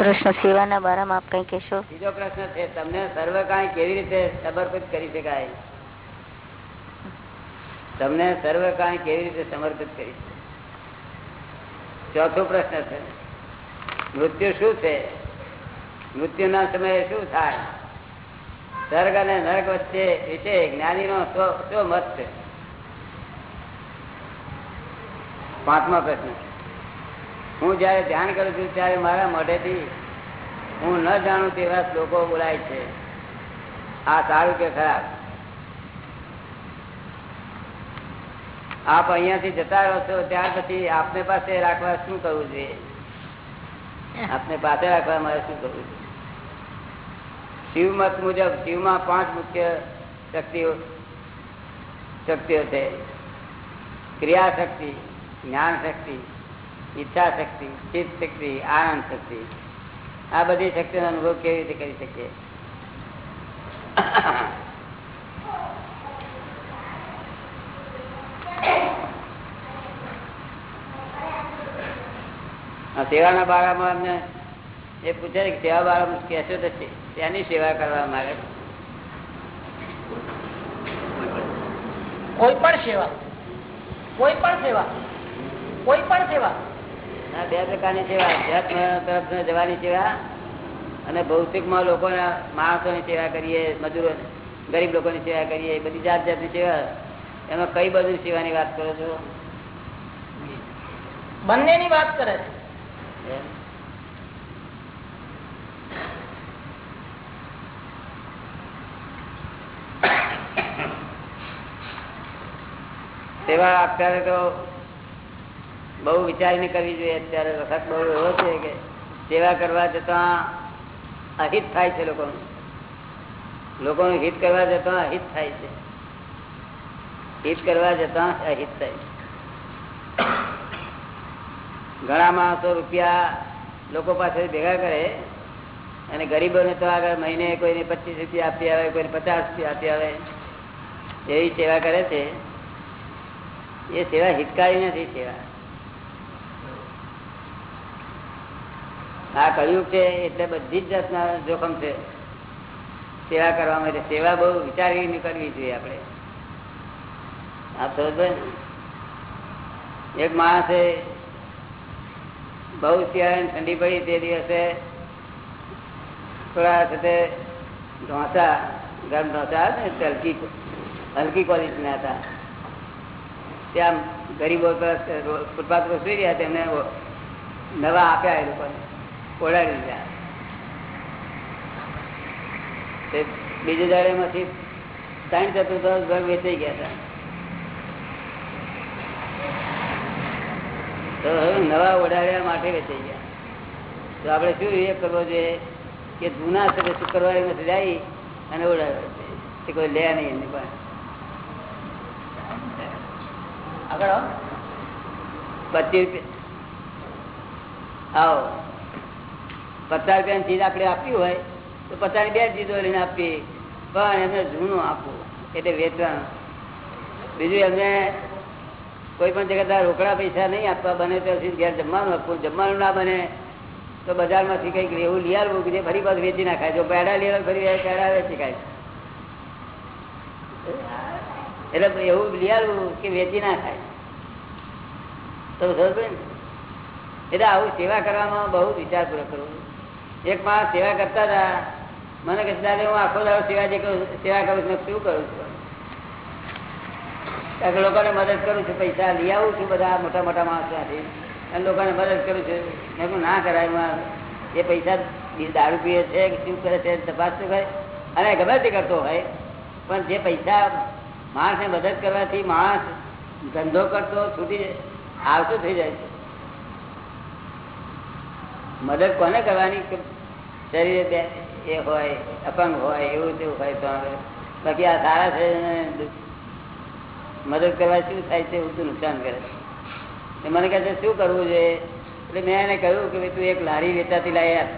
પ્રશ્ન સેવાના બારામાં આપ કઈ કહેશો? બીજો પ્રશ્ન છે, તમને સર્વ કાંઈ કેવી રીતે સમર્પિત કરી શકાય? તમને સર્વ કાંઈ કેવી રીતે સમર્પિત કરી ચોથો પ્રશ્ન છે, મૃત્યુ શું છે? મૃત્યુના સમયે શું થાય? સ્વર્ગ અને નર્ક વચ્ચે વિશે જ્ઞાનીનો શું મત છે. પાંચમો પ્રશ્ન હું જયારે ધ્યાન કરું છું ત્યારે મારા મોઢેથી હું ન જાણું તેવા શ્લોકો બોલાય છે. આ સારું કે ખરાબ? આપ અહિયાંથી જતા રહો છો, ત્યાર પછી આપને પાસે રાખવા શું કરવું જોઈએ આપને પાસે રાખવા મારે શું કરવું જોઈએ શિવ મત મુજબ શિવમાં પાંચ મુખ્ય શક્તિઓ શક્તિઓ છે. ક્રિયા શક્તિ જ્ઞાન શક્તિ ઈચ્છા શક્તિ ચિત્ત શક્તિ આનંદ શક્તિ આ બધી શક્તિનો અનુભવ કેવી રીતે કરી શકીએ? સેવાના બારામાં અમને એ પૂછે કે સેવા બારામાં કહેશો તો ત્યાંની સેવા કરવા મારે. કોઈ પણ સેવા. કોઈ પણ સેવા. કોઈ પણ સેવા. બે પ્રકારની સેવા અધ્યાત્મ તરફ જવાની સેવા અને ભૌતિકમાં લોકોના માણસોની સેવા કરીએ મજૂરો ગરીબ લોકોની સેવા કરીએ બધી જાત જાતની સેવા. એમાં કઈ બધું સેવાની વાત કરો છો? બંનેની વાત કરે છે. સેવા અત્યારે તો બહુ વિચારીને કરવી જોઈએ. અત્યારે વખત બહુ એવો છે કે સેવા કરવા જતા અહિત થાય છે લોકોનું. લોકોનું હિત કરવા જતા અહિત થાય છે. હિત કરવા જતા અહિત થાય ઘણા માણસો રૂપિયા લોકો પાસે ભેગા કરે અને ગરીબોને તો આગળ મહિને કોઈને પચીસ રૂપિયા આપી આવે, કોઈને પચાસ રૂપિયા આપી આવે, એવી સેવા કરે છે. એ સેવા હિતકારી નથી સેવા. આ કહ્યું છે, એટલે બધી જ જાતના જોખમ છે. સેવા કરવા માટે સેવા બહુ વિચારીને કરવી જોઈએ આપણે. આપ સમજ એક માણસે બહુ શિયાળાની ઠંડી પડી તે દિવસે થોડા સાથે ઢોસા, ગરમ ઢોસા ને હલકી હલકી ક્વોલિટીના હતા. ત્યાં ગરીબો ફૂટપાથ પર સુઈ રહ્યા તેમને નવા આપ્યા એ લોકોને. ઓડાડી ગયા બીજે દાડે માંથી ત્રણ ચતુર્થાંશ ભાગ વેચાઈ ગયા હતા. તો નવા ઓડાડ્યા માટે વેચાઈ ગયા. તો આપણે શું એ કરવો જોઈએ કે જૂના સાથે શુક્રવારે જાય અને ઓડાડે તે કોઈ લે નહીં એની પાસે આગળ પચીસ આવો. પચાસ રૂપિયાની ચીજ આપણે આપી હોય, તો પચાસ બે ચીજો લઈને આપી પણ એમને જૂનું આપવું, એટલે વેચવાનું. બીજું એમને કોઈ પણ જગ્યા રોકડા પૈસા નહીં આપવા બને ત્યાં ઘેર જમવાનું આપવું. જમવાનું ના બને તો બજારમાંથી કંઈક એવું લઈ કે જે ફરી પાછું વેચી નાખાય. જો પેડા લઈ આવે, ફરી પેડા વેચી ખાય. એટલે એવું લઈ આવવું કે વેચી ના ખાય. તો એટલે આવું સેવા કરવામાં બહુ વિચારપૂર્વક કરવું. એક માણસ સેવા કરતા હતા. મને કહે દાદા, હું આખો દાડો સેવા જે સેવા કરું છું, શું કરું છું? લોકોને મદદ કરું છું, પૈસા લઈ આવું છું બધા મોટા મોટા માણસોથી અને લોકોને મદદ કરું છું. મેં ના કરાય એ પૈસા દારૂ પીએ છે કે શું કરે છે તપાસ કરે. અને ગમે તે કરતો હોય, પણ જે પૈસા માણસને મદદ કરવાથી માણસ ધંધો કરતો, છૂટી આવતો થઈ જાય છે. મદદ કોને કરવાની? શરીર એ હોય, અપંગ હોય, એવું તેવું હોય તો બાકી આ સારા છે મદદ કરવા શું થાય છે એવું નુકસાન કરે મને કહે છે, શું કરવું છે? એટલે મેં એને કહ્યું કે તું એક લારી વેચાતી લાવી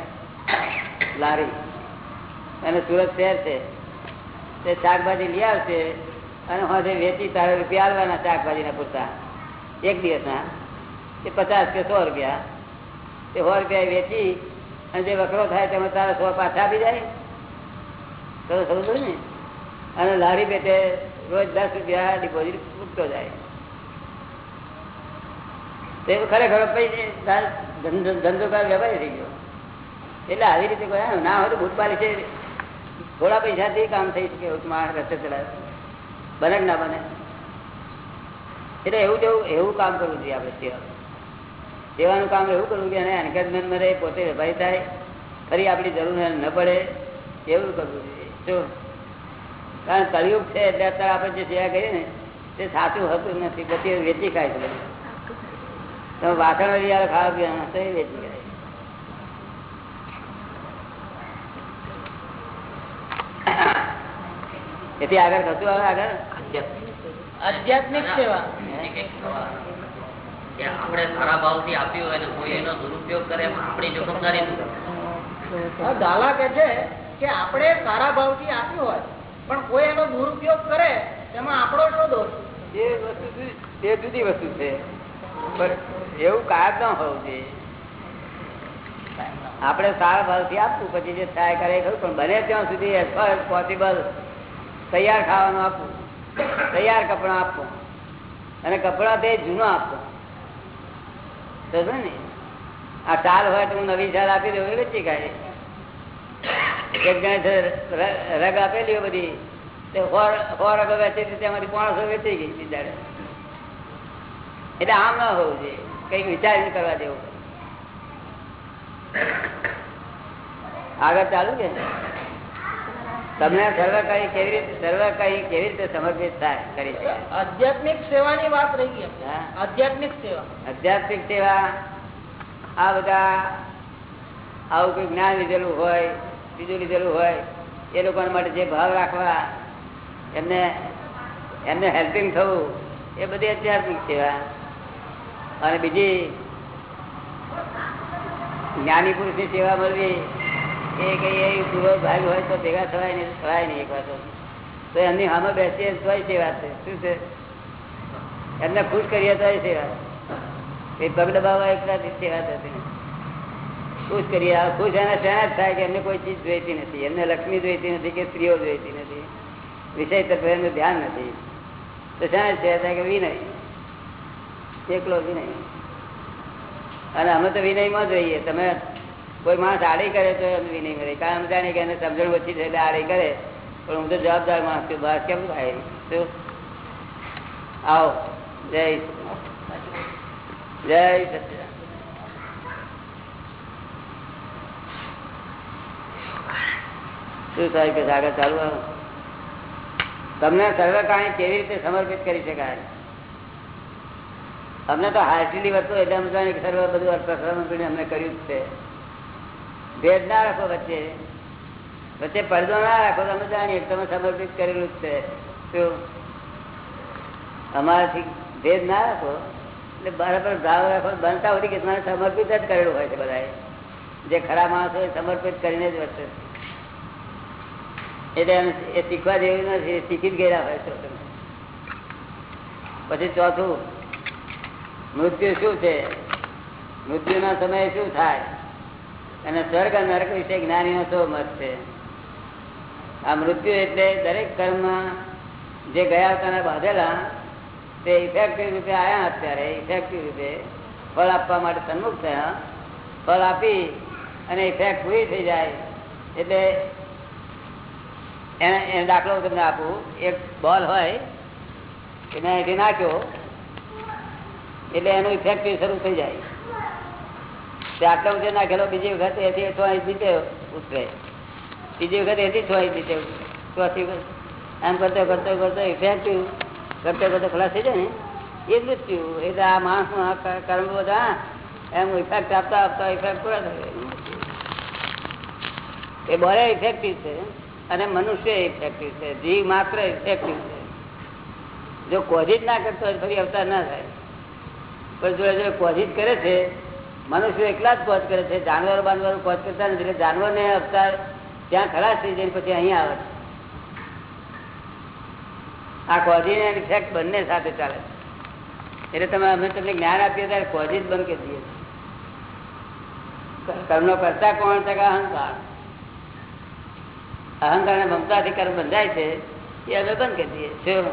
લારી. અને સુરત શહેર છે. તે શાકભાજી લઈ આવશે અને હવે વેચી તારે રૂપિયા આવવાના શાકભાજીના પૂરતા. એક દિવસના. એ પચાસ કે સો રૂપિયા. તે સો રૂપિયા વેચી અને જે વકરો થાય તેમાં તારા સો પાછા આપી જાય? તો સમજો ને? અને લારી પેટે રોજ દસ રૂપિયા ડિપોઝિટ મૂકતો જાય. તે ખરેખર ધંધો કાર વેપારી થઈ ગયો. એટલે આવી રીતે કોઈ ના હોય તો ભૂતપાલી છે. થોડા પૈસાથી કામ થઈ શકે માણસ રસ્તે ચલાવે. બને ના બને? એટલે એવું જેવું એવું કામ કરવું જોઈએ આપણે સેવા સેવાનું કામ એવું કરવું કે એને એન્કરેજમેન્ટમાં રહે પોતે વેપારી થાય ફરી આપણી જરૂર ન પડે એવું કરવું જો કારણ કળિયુગ છે એટલે અત્યારે આપણે જે સેવા કરીએ ને તે સાચું હતું નથી બધી વેચી ખાય છે તમે વાસણ યાર ખાવા પીવાના તો વેચી ખાય. એથી આગળ થતું આવે આગળ? આધ્યાત્મિક સેવા. કે આપણે સારા ભાવથી આપ્યું હોય કોઈ એનો દુરુપયોગ કરે એમાં આપણી જોખમદારી? આ દાલા કે છે કે આપણે સારા ભાવથી આપ્યું હોય પણ કોઈ એનો દુરુપયોગ કરે તેમાં આપણો શું દોષ? એ વસ્તુ જુદી- જુદી વસ્તુ છે. એવું કાયમ ન હોવું જોઈએ. આપણે સારા ભાવથી આપવું પછી જે થાય કરે ખરું પણ બને ત્યાં સુધી એઝ ફાર એઝ પોસિબલ તૈયાર ખાવાનું આપવું તૈયાર કપડાં આપવું અને કપડાં તે જૂનો આપવો. ને, આ ટાલ હોય તો હું નવી શાલ આપી દઉં, એ વેચી એક જણે રગ આપેલી બધી, તે સો રગો વેચી હતી તેમાંથી પોણસો વેચી ગઈ બિચારે એટલે આમ ના હોવું જોઈએ, કંઈક વિચારીને કરવા દેવું આગળ ચાલુ કે તમને સર્વ કઈ કેવી રીતે સર્વ કઈ કેવી રીતે સમર્પિત થાય કરી શકાય આધ્યાત્મિક સેવાની વાત રહી ગઈ આધ્યાત્મિક સેવા. આધ્યાત્મિક સેવા આ બધા આવું કોઈ જ્ઞાન લીધેલું હોય બીજું લીધેલું હોય એ લોકો માટે જે ભાવ રાખવા એમને એમને હેલ્પિંગ થવું એ બધી આધ્યાત્મિક સેવા. અને બીજી જ્ઞાની પુરુષની સેવા મળવી એ કઈ એ પૂરો ભાગ હોય તો ભેગા થવાય નહીં થવાય નહીં એક વાર તો. તો એમની હામે બેસીએ તોય સેવા છે. શું છે? એમને ખુશ કરીએ તોય સેવા એ પગ દબાવવા એકલા સેવા થતી ખુશ કરીએ. ખુશ એના શેના થાય કે એમને કોઈ ચીજ જોઈતી નથી. એમને લક્ષ્મી જોઈતી નથી કે સ્ત્રીઓ જોઈતી નથી. વિષય તરફ એમનું ધ્યાન નથી. તો શેના જ કે વિનય? એકલો વિનય. અને અમે તો વિનયમાં જ રહીએ. તમે કોઈ માણસ આડી કરે તો અમે નહીં મળે કારણ જાણીએ કે એને સમજણ ઓછી છે એટલે આડી કરે. પણ હું તો જવાબદાર માણસ છું. બહાર કેમ થાય શું? આવો. જય જય શું થાય કે આગળ ચાલુ? તમને સર્વ કાંઈ કેવી રીતે સમર્પિત કરી શકાય? અમને તો હાર્ટલી વર્તો એટલે સમજાય સર્વ બધું અર્થશાસ્ત્રનું અમને કર્યું જ છે. ભેદ ના રાખો વચ્ચે. વચ્ચે પડદો ના રાખો, તમે જાણીએ તમે સમર્પિત કરેલું જ છે. શું? અમારાથી ભેદ ના રાખો. એટલે બરાબર ભાવ રાખો, બનતા હોય કે તમારે સમર્પિત જ કરેલું હોય છે બધાએ. જે ખરા માણસો એ સમર્પિત કરીને જ વર્તે એટલે એ શીખવા જેવું નથી શીખી જ ગયેલા હોય છે તમે. પછી ચોથું, મૃત્યુ શું છે? મૃત્યુના સમયે શું થાય? અને સ્વર્ગ નરક વિશે જ્ઞાનીનો શો મત છે. આ મૃત્યુ એટલે દરેક કર્મ જે ગયા આવતાના બાંધેલા, તે ઇફેક્ટિવ રૂપે આવ્યા અત્યારે ઇફેક્ટિવ રૂપે ફળ આપવા માટે સન્મુખ થયા. ફળ આપી અને ઇફેક્ટ પૂરી થઈ જાય. એટલે એને એને દાખલો તમને આપું. એક બોલ હોય, એને અહીંથી નાખ્યો, એટલે એનું ઇફેક્ટિવ શરૂ થઈ જાય. તે આટલા ઊંચે નાખેલો, બીજી વખત એથી છ ઇંચ નીચે ઉતરે. બીજી વખત એથી છ ઇંચ નીચે. ચોથી એમ કરતો કરતો કરતો ઇફેક્ટિવ કરતો કરતો ખલાસ થઈ જાય ને, એ થયું એટલે આ માણસનું આ કર્મ બધા એમ ઇફેક્ટ આપતા આપતા ઇફેક્ટ પૂરા થાય. એ બોલે ઇફેક્ટિવ છે. અને મનુષ્ય ઇફેક્ટિવ છે. જીવ માત્ર ઇફેક્ટિવ છે. જો કોઝિટ ના કરતો હોય ફરી અવતાર ના થાય. પણ જોડે કોઝિજ કરે છે મનુષ્ય એકલા જ કોચ કરે છે. જાનવરો બાનવરો કોચ કરતા નથી. એટલે જાનવરને અવતાર ત્યાં ખલાસ થઈ જાય પછી અહીંયા આવે છે. આ કોઝિજ અને ઇફેક્ટ બંને સાથે ચાલે છે. એટલે તમે અમે તમને જ્ઞાન આપીએ ત્યારે કોઝિજ બંધ કરી દઈએ કર્મનો કરતા કોણ છે કે અહંકાર? અહંકાર ને મમતાથી કર્મ બંધાય છે. એ અમે બંધ કરી દઈએ શું?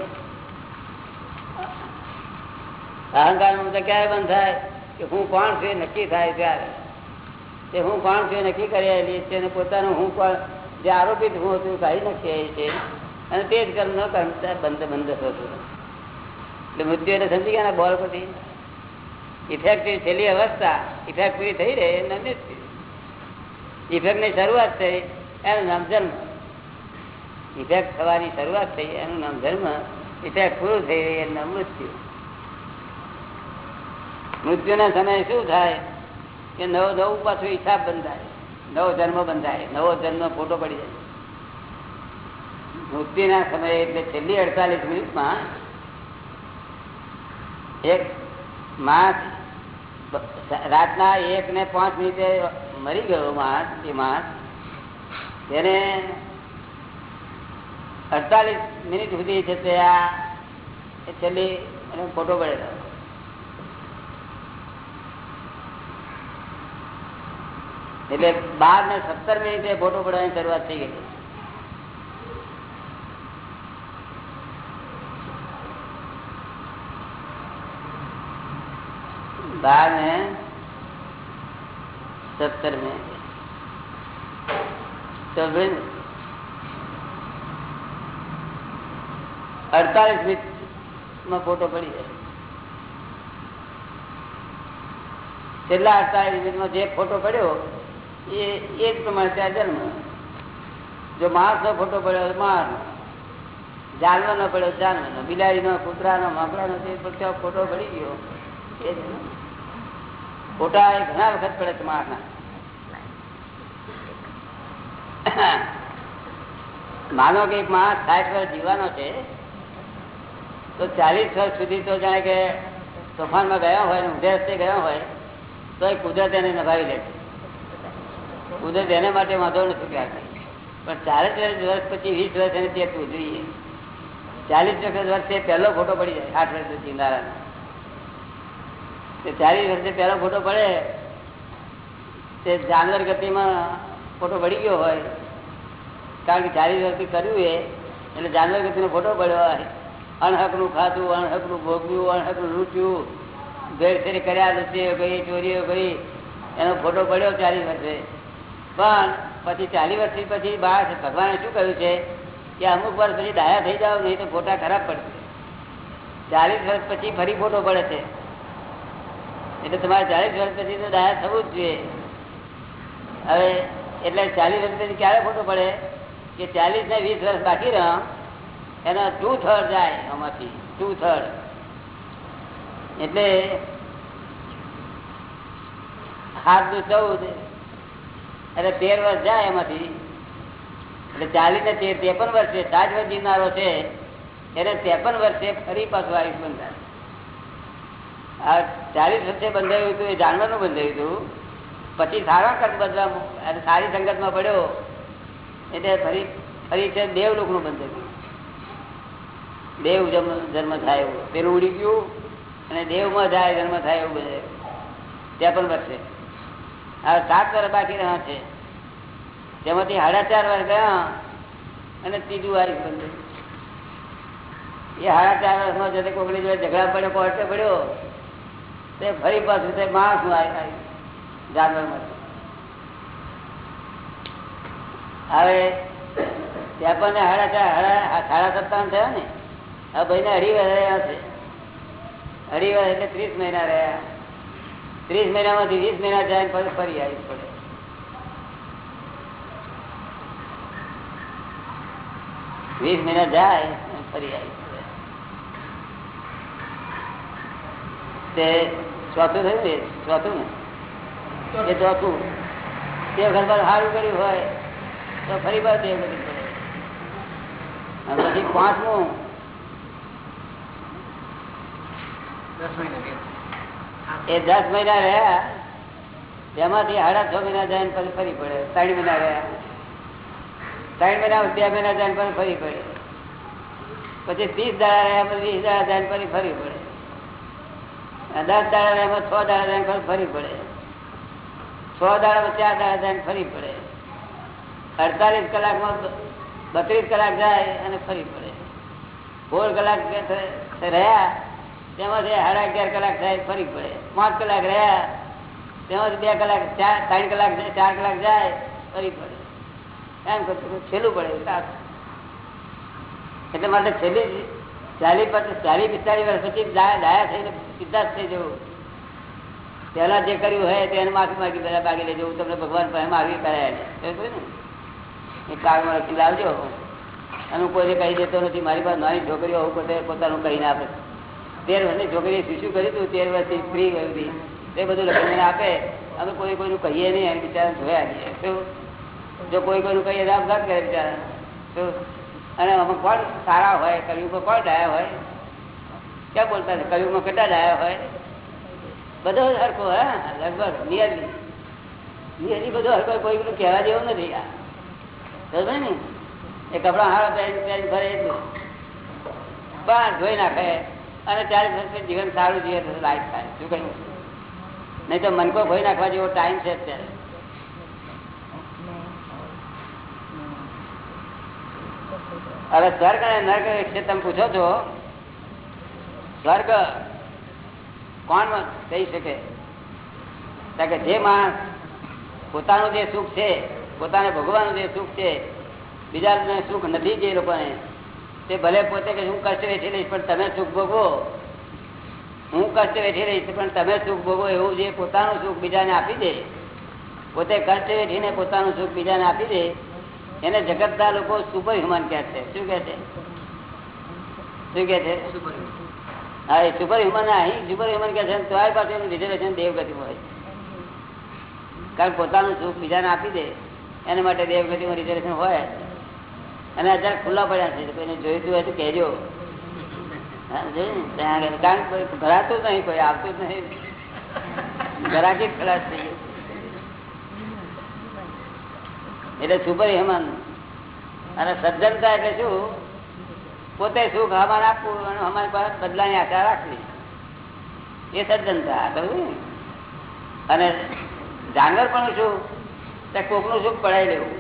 અહંકાર મમતા ક્યારે બંધ થાય? કે હું કોણ છું નક્કી થાય ત્યારે. તે હું કોણ છું નક્કી કરી આવેલી છે અને પોતાનું હું કોણ, જે આરોપિત હું હતું કાઢી નાખી આવી છે. અને તે જ કર્મ ન કર્મ બંધ બંધ થતું એટલે મૃત્યુ એટલે સમજી ગયા બોલ પછી? ઇફેક્ટિવ છેલ્લી અવસ્થા ઇફેક્ટ પૂરી થઈ રહે એનું મૃત્યુ. ઇફેક્ટની શરૂઆત થઈ, એનું નામ જન્મ. ઇફેક્ટ થવાની શરૂઆત થઈ, એનું નામ ધર્મ ઇફેક્ટ પૂરું થઈ એનું નામ મૃત્યુ. મૃત્યુના સમયે શું થાય? કે નવો નવું પાછું હિસાબ બંધાય. નવો જન્મ બંધાય. નવો જન્મ ફોટો પડી જાય. મૃત્યુના સમયે એટલે છેલ્લી અડતાલીસ મિનિટમાં એક માસ રાતના એક ને પાંચ મિનિટે મરી ગયો માસ, એ માસ. તેને અડતાલીસ મિનિટ સુધી છે તે આ છેલ્લી ફોટો પડેલો. એટલે બાર ને સત્તર મિનિટે ફોટો પડવાની શરૂઆત થઈ ગઈ. બાર ને સત્તર મિનિટ. અડતાલીસ મિનિટમાં ફોટો પડી જાય. છેલ્લા અડતાલીસ મિનિટમાં જે ફોટો પડ્યો એ એ જ પ્રમાણે ત્યાં જન્મ. જો માણસ નો ફોટો પડ્યો માણસ જાનવર નો પડ્યો જાનવર નો. બિલાડી નો, કૂતરા નો, માકડા નો, તે ફોટો પડી ગયો. એ ને. ફોટા એ ઘણા વખત પડે છે માણસના માનો કે એક માણસ સાઠ વર્ષ જીવવાનો છે, તો ચાલીસ વર્ષ સુધી તો જાણે કે તોફાનમાં ગયો હોય ને ઊંધે રસ્તે ગયો હોય, તો એ કુદરત એને નભાવી લે છે. કુદરત એને માટે વાંધો નથી કરતી પણ ચાલીસ વર્ષ પછી, વીસ વર્ષ એને ચેતવું જોઈએ. ચાલીસ વર્ષે પહેલો ફોટો પડી જાય, આઠ વર્ષ પછી નારાયણ ચાલીસ વર્ષે પહેલો ફોટો પડે, તે જાનવર ગતિમાં ફોટો પડી ગયો હોય, કારણ કે ચાલીસ વર્ષથી કર્યું એ, એટલે જાનવર ગતિનો ફોટો પડ્યો હોય. અણહકનું ખાધું, અણહકનું ભોગવ્યું, અણહકનું લૂંટ્યું ફેરી કર્યા, લૂંટીઓ ગઈ ચોરીઓ ગઈ એનો ફોટો પડ્યો ચાલીસ વર્ષે. પણ પછી ચાલીસ વર્ષથી પછી બહાર ભગવાને શું કહ્યું છે કે અમુક વર્ષ પછી ડાયા થઈ જાવ નહીં તો ફોટા ખરાબ પડશે. ચાલીસ વર્ષ પછી ફરી ફોટો પડે છે. એટલે તમારે ચાલીસ વર્ષ પછી તો ડાયા થવું જ જોઈએ. હવે એટલે ચાલીસ વર્ષ પછી ક્યારે ફોટો પડે? કે ચાલીસ ને વીસ વર્ષ બાકી રહ્યા એનો ટુ થર્ડ જાય આમાંથી. ટુ થર્ડ એટલે હાથનું ચૌદ. એટલે તેર વર્ષ જાય એમાંથી. એટલે ચાલી ને તેર, ત્રેપન વર્ષે સાત વર્ષ છે, એને ત્રેપન વર્ષે ફરી પાછું આયુષ બંધાય આ ચાલીસ વર્ષે બંધાયું હતું, એ જાણવાનું બંધાયું હતું. પછી સારા કદ બદલા સારી સંગતમાં પડ્યો, એટલે ફરી ફરી છે, દેવ લોકનું બંધાયું. દેવ જન્મ થાય એવું. પેલું ઉડી ગયું, અને દેવમાં જાય, જન્મ થાય એવું બધે. ત્રેપન વર્ષે. હવે સાત વર્ષ બાકી રહ્યા છે. તેમાંથી સાડા ચાર વર્ષ ગયા અને ત્રીજું વારીસ બંધ એ સાડા ચાર વર્ષમાં જતે કોકડી જોડે ઝઘડા પડ્યો, કોર્ટે પડ્યો, તે ફરી પાછું તે માણસનું જાનવર હવે ત્યાં પણ સાડા ચાર સાડા સાડા સત્તાવન થયા ને, હવે ભાઈને અઢી વર્ષ રહ્યા છે. અઢી વર્ષ એટલે ત્રીસ મહિના રહ્યા. ત્રીસ મહિનામાંથી વીસ મહિના જાય ને ફરી આવી પડે. વીસ મહિના જાય ફરી આવી તે ચોથું થયું ને? ચોથું ને? એ ચોથું તે વખત પર સારું કર્યું હોય, તો ફરી વાર તે કરવી પડે પછી પાંચમું. એ દસ મહિના રહ્યા, તેમાંથી સાડા છ મહિના જાય પછી ફરી પડે. ત્રણ મહિના રહ્યા. ત્રણ મહિના બે મહિના જાય પછી ફરી પડે. પછી ત્રીસ દાડા રહ્યા, પછી વીસ દાડા જાય પછી ફરી પડે. દસ દાડા રહ્યા છ દાડા જાય પછી ફરી પડે. છ દાડા ચાર દાડા જાય ફરી પડે. અડતાલીસ કલાકમાં બત્રીસ કલાક જાય અને ફરી પડે. સોળ કલાક રહ્યા તેમાંથી સાડા અગિયાર કલાક થાય, ફરી પડે. પાંચ કલાક રહ્યા, તેમાંથી બે કલાક, ચાર, ત્રણ કલાક જાય ચાર કલાક જાય, ફરી પડે. એમ કરતું છેલ્લું પડે એટલે માટે છેલ્લી ચાલીસ ચાલીસ પિસ્તાલીસ વર્ષ પછી દાયા થઈને સીધા જ થઈ જવું. પહેલાં જે કર્યું હોય તેને માફી માગી બધા માગી લેજો. હું તમને ભગવાન પાસે માગી કરાયા ને? એ કાગમાં લખી લાવજો અને કોઈ કહી દેતો નથી. મારી પાસે નાની છોકરીઓ આવું પોતે પોતાનું કહીને આપે. તેર વર્ષની છોકરીએ શું શું કર્યું હતું તેર વર્ષથી ફ્રી ગયું હતી તે બધું લખીને આપે. અમે કોઈ કોઈનું કહીએ નહીં એમ બિચારા જોયા છીએ શું? જો કોઈ કોઈનું કહીએ તો આપઘાત કરે બિચારા. શું? અને અમે કોણ સારા હોય? કલયુગમાં કોણ ડાયા હોય? ક્યાં બોલતા છે કલયુગમાં કેટલા ડાયા હોય? બધો જ હા હે લગભગ, નિયરલી. નિયરલી બધો હરકો કોઈ પેલું કહેવા જેવું નથી. આ સમજે ને? એ કપડાં હારા પહેરી પહેરી ફરે એટલું. બહાર ધોઈ નાખે. અને વર્ષે જીવન સારું જીવે તો લાઈફ થાય. શું કહ્યું? નહીં તો મનકો ભોઈ નાખવા જેવો ટાઈમ છે અત્યારે. હવે સ્વર્ગ અને નર્ક વિશે તમે પૂછો છો? સ્વર્ગ કોણ કહી શકે? કારણ કે જે માણસ પોતાનું જે સુખ છે, પોતાને ભોગવાનું જે સુખ છે, બીજાને સુખ નથી જે લોકોને તે ભલે પોતે કે હું કષ્ટ વેઠી લઈશ, પણ તમે સુખ ભોગવો. હું કષ્ટ વેઠી રહીશ પણ તમે સુખ ભોગવો એવું જે પોતાનું સુખ બીજાને આપી દે. પોતે કષ્ટ વેઠીને પોતાનું સુખ બીજાને આપી દે, એને જગતના લોકો સુપર હ્યુમન કે છે. શું કે છે? શું કે છે? હા, એ સુપર હ્યુમન અહીં સુપર હ્યુમન કે છે તો પાસે એનું રિઝર્વેશન દેવગતિ હોય. કારણ પોતાનું સુખ બીજાને આપી દે, એના માટે દેવગતિમાં રિઝર્વેશન હોય અને અત્યારે ખુલ્લા પડ્યા છે. કોઈને જોઈતું હોય તો કહેજો. કારણ કોઈ ભરાતું નહીં, કોઈ આવતું જ નહીં. ઘરાકી ખરાશ થઈ ગયું. એટલે સુપર હેમાન અને સજ્જનતા એટલે શું? પોતે સુખ અમારે આપવું અને અમારી પાસે બદલાની આશા રાખવી. એ સજ્જનતા કહ્યું અને જાનવર પણ શું? કોકનું સુખ પડાવી લેવું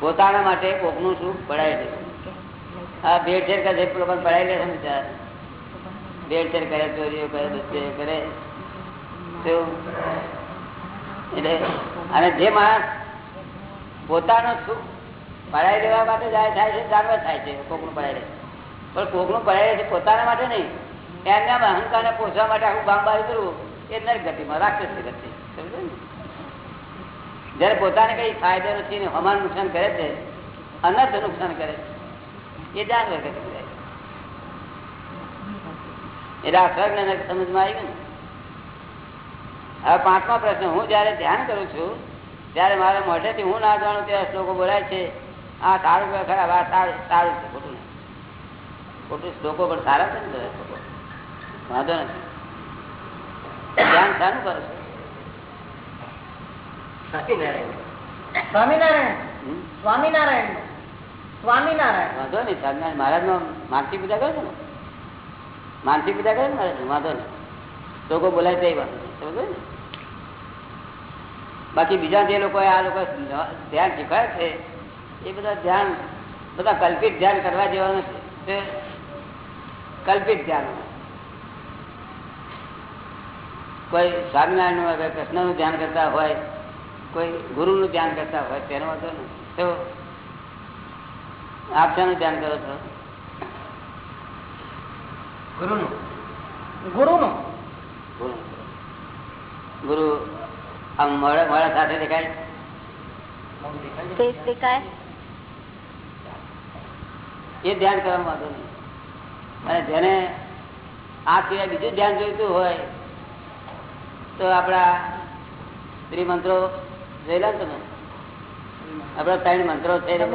પોતાના માટે કોકનું સુખ પડાય છે આ ભેળસેળ કરે પણ પડાય લે છે ભેળસેળ કરે, ચોરીઓ કરે, દુષ્કર્યો કરે. એટલે, અને જે માણસ પોતાનું સુખ પડાવી લેવા માટે જાય થાય છે જાનવર થાય છે, કોકનું પડાય લે પણ કોકનું પડાય છે પોતાના માટે નહીં. એમને અહંકારને પોષવા માટે આખું ગામ બાર કરવું, એ નર ગતિમાં રાક્ષસ ગતિ સમજો ને? જયારે પોતાને કઈ ફાયદો નથી હમાન નુકસાન કરે છે અનર્થ નુકસાન કરે છે. એ જાનવર ગતિ કહેવાય. એટલે આ સમજમાં આવી ગયું હવે પાંચમા પ્રશ્ન, હું જયારે ધ્યાન કરું છું, ત્યારે મારા મોઢેથી હું ના જાણું ત્યારે શ્લોકો બોલાય છે. આ સારું કે ખરાબ? આ સારું સારું છે, ખોટું નહીં ખોટું શ્લોકો પણ સારા છે ને બધા શ્લોકો. વાંધો નથી. ધ્યાન શાનું કરો છો? સ્વામિનારાયણ. હમ? સ્વામિનારાયણ. સ્વામિનારાયણ. વાંધો નહીં સ્વામિનારાયણ મહારાજ નો માનસી પૂજા કરે છે ને? માનસી પૂજા કરે ને મહારાજ વાંધો નહીં. લોકો બોલાય તે વાંધો સમજો ને? બાકી બીજા જે લોકો આ લોકો ધ્યાન શીખવાય છે એ બધા ધ્યાન બધા કલ્પિત ધ્યાન કરવા જેવા નથી કલ્પિત ધ્યાન કોઈ સ્વામિનારાયણનું કૃષ્ણનું ધ્યાન કરતા હોય કોઈ ગુરુ નું ધ્યાન કરતા હોય તેનો વાંધો ને આપ શાનું ધ્યાન કરો છો? ગુરુનું. ગુરુ. ગુરુ આમ મળે મળે સાથે દેખાય દેખાય. એ ધ્યાન કરવામાં વાંધો નહીં. અને જેને આ સિવાય બીજું ધ્યાન જોઈતું હોય તો આપણા ત્રિમંત્રો જોયેલા ને? તમે આપડા ત્રણ મંત્રો છે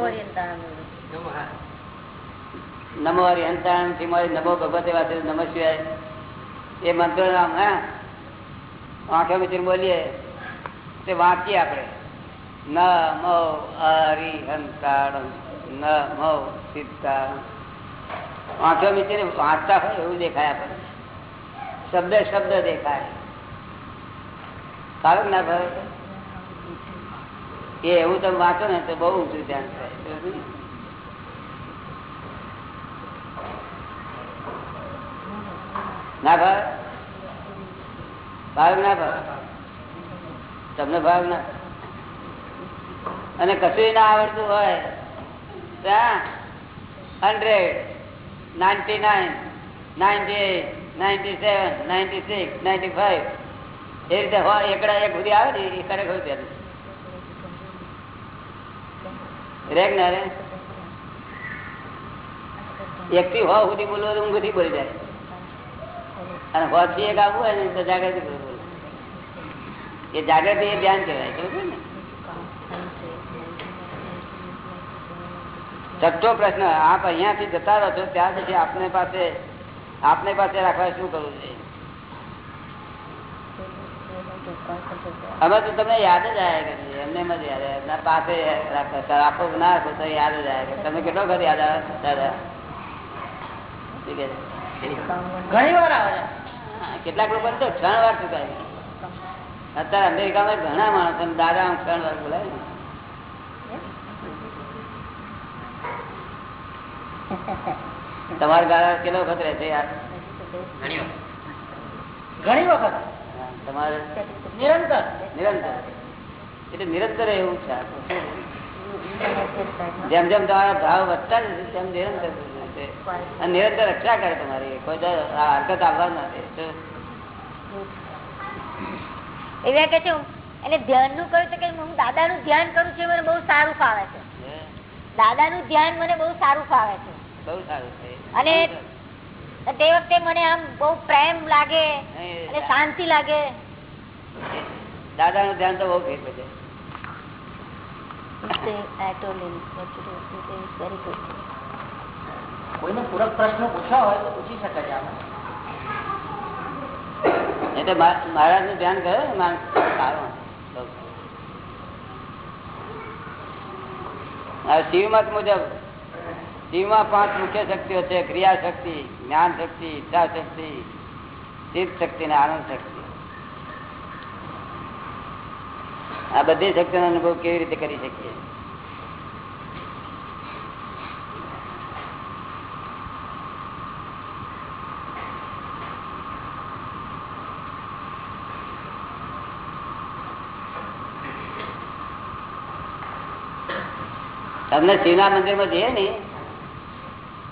નમો હરિયંતાણથી મારી નમો ભગવતે વાસે નમ શિવાય. એ મંત્ર નામ હે? વાંખ્યો મિત્ર બોલીએ. તે વાંચીએ આપણે. નમો હરિહંતાણ નમો સીતાણ વાંખ્યો મિત્ર વાંચતા હોય એવું દેખાય આપણને. શબ્દ શબ્દ દેખાય. ભાવે ના ભાવે. એ એવું તમે વાંચો ને તો બહુ ઊંચું ધ્યાન થાય. ના ભાવ? ભાવ ના ભાવ? તમને ભાવ ના? અને કશું ના આવડતું હોય ત્યાં hundred ninety nine ninety eight ninety seven ninety six ninety five એ રીતે હોય, એકડા એક સુધી આવે ને, એ ખરેખર ત્યાં રેગ ના રે. એક થી હો સુધી બોલવો તો ઊંઘથી બોલી જાય. અને હો થી એક આવવું હોય ને તો જાગૃતિ બોલવું એ જાગૃતિ એ ધ્યાન કહેવાય, ખબર ને? છઠ્ઠો પ્રશ્ન, આપ અહીંયાથી જતા રહો છો ત્યાર પછી આપને પાસે આપને પાસે રાખવા શું કરવું છે અમે તો તમને યાદ જ આવ્યા કરીએ એમને એમ જ યાદ એમના પાસે રાખો ના રાખો તો યાદ જ આવ્યા તમે કેટલો ઘર યાદ આવે? દાદા? ઘણી વાર આવે. કેટલાક લોકો તો ત્રણ વાર ચુકાય. અત્યારે અમેરિકામાં ઘણા માણસો દાદા આમ ત્રણ વાર બોલાય ને. તમારા ગાળા કેટલો વખત રહેશે યાર? ઘણી વખત. તમારે નિરંતર. નિરંતર. એટલે નિરંતર એવું છે જેમ જેમ તમારા ભાવ વધતા જશે તેમ નિરંતર અને નિરંતર રક્ષા કરે તમારી. કોઈ હરકત આવવા નથી કે છે એટલે ધ્યાનનું કહ્યું તો કે હું દાદા નું ધ્યાન કરું છું મને બહુ સારું ફાવે છે. દાદા નું ધ્યાન મને બહુ સારું ફાવે છે. બહુ સારું છે. અને- તો વખતે મને આમ બહુ પ્રેમ લાગે અને શાંતિ લાગે. દાદા નું ધ્યાન તો બહુ ફેર પડે કોઈને પૂરક પ્રશ્નો પૂછવા હોય તો પૂછી શકે છે એટલે મહારાજનું ધ્યાન કરે ને માણસ સારું. શિવ મત મુજબ શિવમાં પાંચ મુખ્ય શક્તિઓ છે ક્રિયા શક્તિ જ્ઞાન શક્તિ ઈચ્છા શક્તિ ચિત્ત શક્તિ અને આનંદ શક્તિ આ બધી શક્તિનો અનુભવ કેવી રીતે કરી શકીએ? તમને શિવના મંદિરમાં જઈએ ને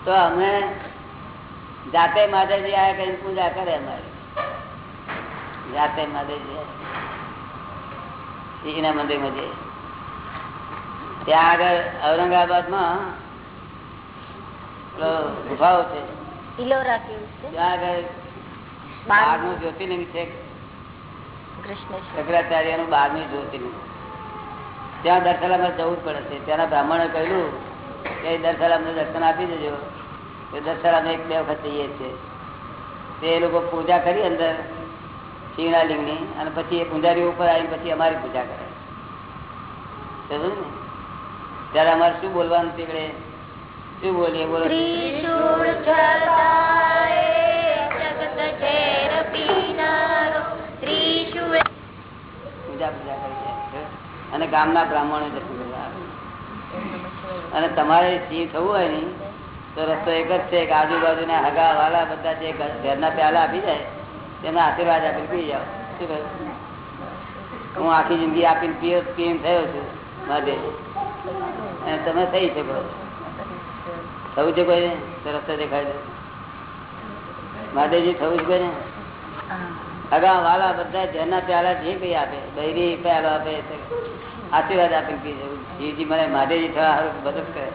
તો અમે જાતે માતાજી આ કઈ પૂજા કરે અમારી. જાતે માતાજી શિવના મંદિરમાં જઈએ. ત્યાં આગળ ઔરંગાબાદમાં પેલો ગુફાઓ છે. ત્યાં આગળ બાર બારનું જ્યોતિર્લિંગ છે. શંકરાચાર્યનું બારમી જ્યોતિર્લિંગ. ત્યાં દર્શનામાં જવું જ પડે છે. ત્યાંના બ્રાહ્મણે કહ્યું કે દર્શનામને દર્શન આપી દેજો. દર્શનામાં એક બે વખત જઈએ છીએ. તે લોકો પૂજા કરી અંદર શિવના અને પછી એ પૂજારી ઉપર આવીને પછી અમારી પૂજા કરે. સમજ્યું ને? ત્યારે અમારે શું બોલવાનું તીકડે? શું બોલીએ? બોલો પૂજા પૂજા કરી અને ગામના બ્રાહ્મણો અને તમારે સિંહ થવું હોય ને તો રસ્તો એક જ છે કે આજુબાજુના હગા વાલા બધા જે ઘર- ઘરના પ્યાલા આપી જાય, તેના આશીર્વાદ આપીને પી જાઓ. શું હું આખી જિંદગી આપીને પીઓ, પીને થયો છું માટે. તમે થઈ શકો. થવું છે કોઈ તો રસ્તો દેખાય દે. મહાદેવજી થવું છે કોઈ અગા વાલા બધા જેના પ્યાલા જે કઈ આપે, બૈરી પ્યાલો આપે આશીર્વાદ આપી પી જવું જીવજી મને મહાદેવજી થવા સારું મદદ કરે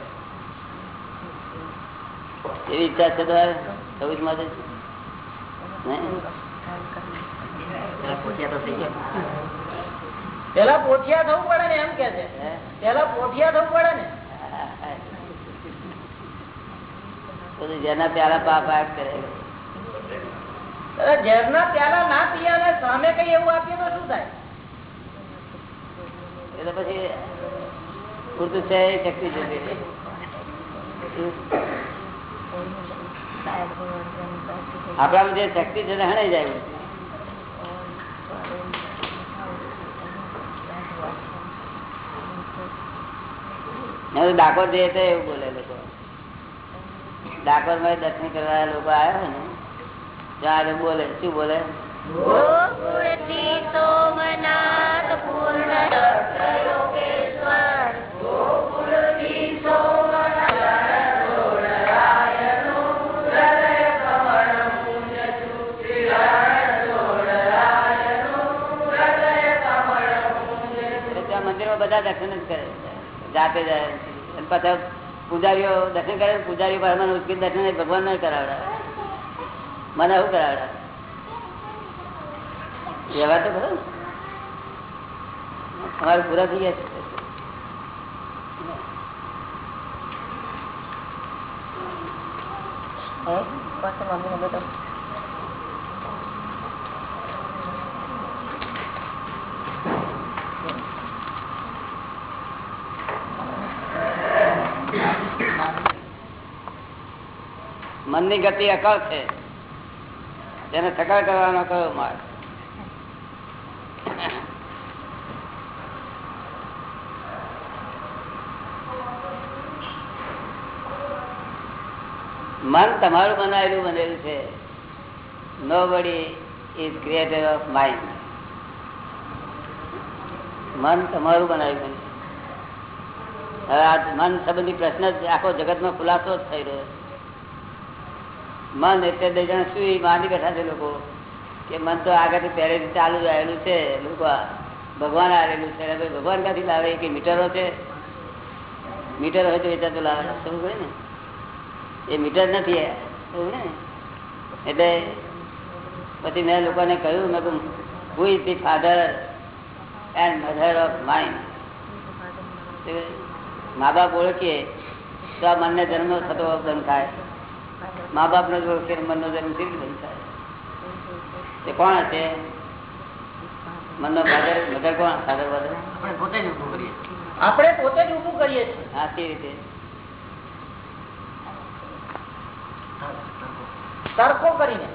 એવી ઈચ્છા છે તમારે? થવું જ પેલા પોઠિયા થવું પડે ને એમ કે છે. પેલા પોઠિયા થવું પડે ને. જેના પ્યાલા પાપ આપ કરે. ઝેરના પ્યાલા ના પીયા અને સામે કઈ એવું આપીએ તો શું થાય? એટલે પછી પૂરતું છે શક્તિ જતી રહે. આપણામાં જે શક્તિ છે હણાઈ જાય ડાકોર જઈએ તો એવું બોલે લોકો. ડાકોરમાં દર્શન કરવા લોકો આવ્યા ને ત્યાં બોલે, શું બોલે? પૂર્ણ બધા દર્શન જ કરે જાતે જાય પાછા પૂજારીઓ દર્શન કરે પૂજારીઓ પાસે મને ઉચકી દર્શન ભગવાન ને કરાવડા મને એવું કરાવડા વ્યવહાર તો ખરો અમારું અમારે પૂરા થઈ ગયા છે. મનની ગતિ અકળ છે. તેને સકળ કરવાનો કયો માર્ગ? મન તમારું બનાવેલું બનેલું છે. નો બડી ઇઝ ક્રિએટર ઓફ માઇન્ડ મન તમારું બનાવ્યું હવે આ મન સંબંધી પ્રશ્ન આખો જગતમાં ખુલાસો જ થઈ રહ્યો છે. મન એટલે બે જણા શું માની બેઠા છે લોકો. કે મન તો આગળથી પહેલેથી ચાલુ આવેલું છે. લોકો ભગવાન આવેલું છે. ભગવાન ક્યાંથી લાવે? કે મીટરો છે. મીટર હોય તો વેચાતું લાવે. સમજ ને? એ મીટર નથી ને? એટલે પછી મેં લોકોને કહ્યું, મેં કહું who is the father and mother of mind મા બાપ ઓળખીએ, તો આ મનને જન્મ થતો બંધ થાય. મા બાપ નો જો મનનો જન્મ કેવી બની થાય તે કોણ હશે? મનનો ફાધર મધર કોણ? ફાધર મધર આપણે પોતે જ ઉભું કરીએ. આપણે પોતે જ ઉભું કરીએ છીએ. હા કેવી રીતે? તર્કો કરીને